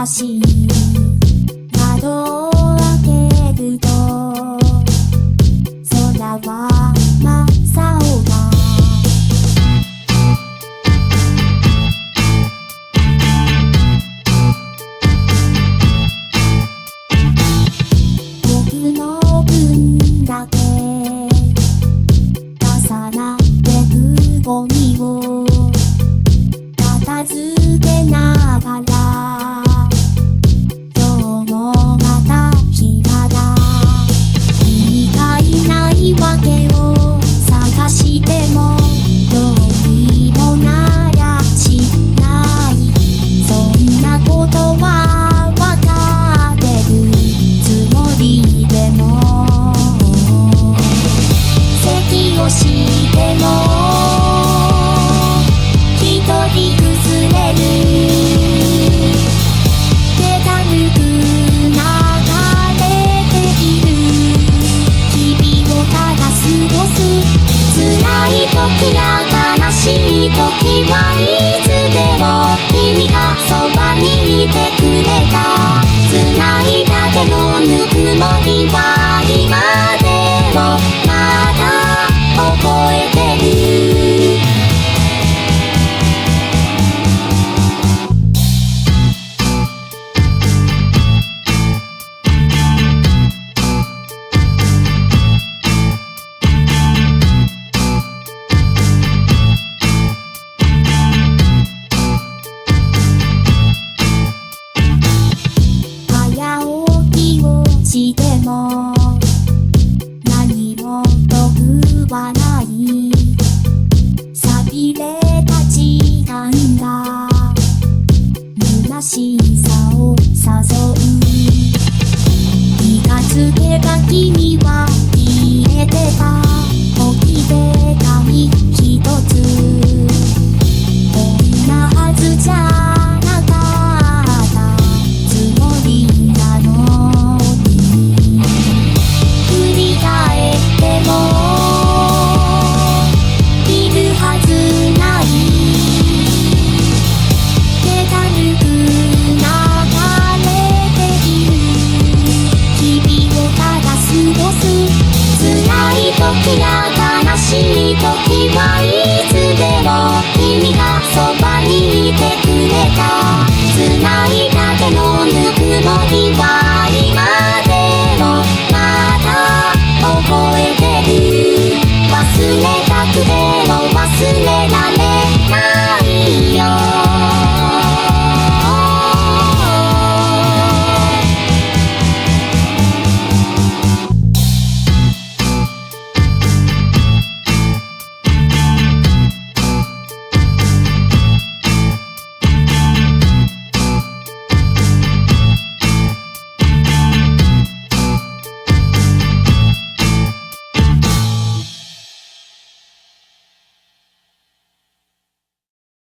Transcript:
assim. 時や悲しい時はいつでも君がそばにいてくれた。繋いだ手のぬくもりはい時や悲しい時はいつでも君がそばにいてくれた。繋いだ手のぬくもりは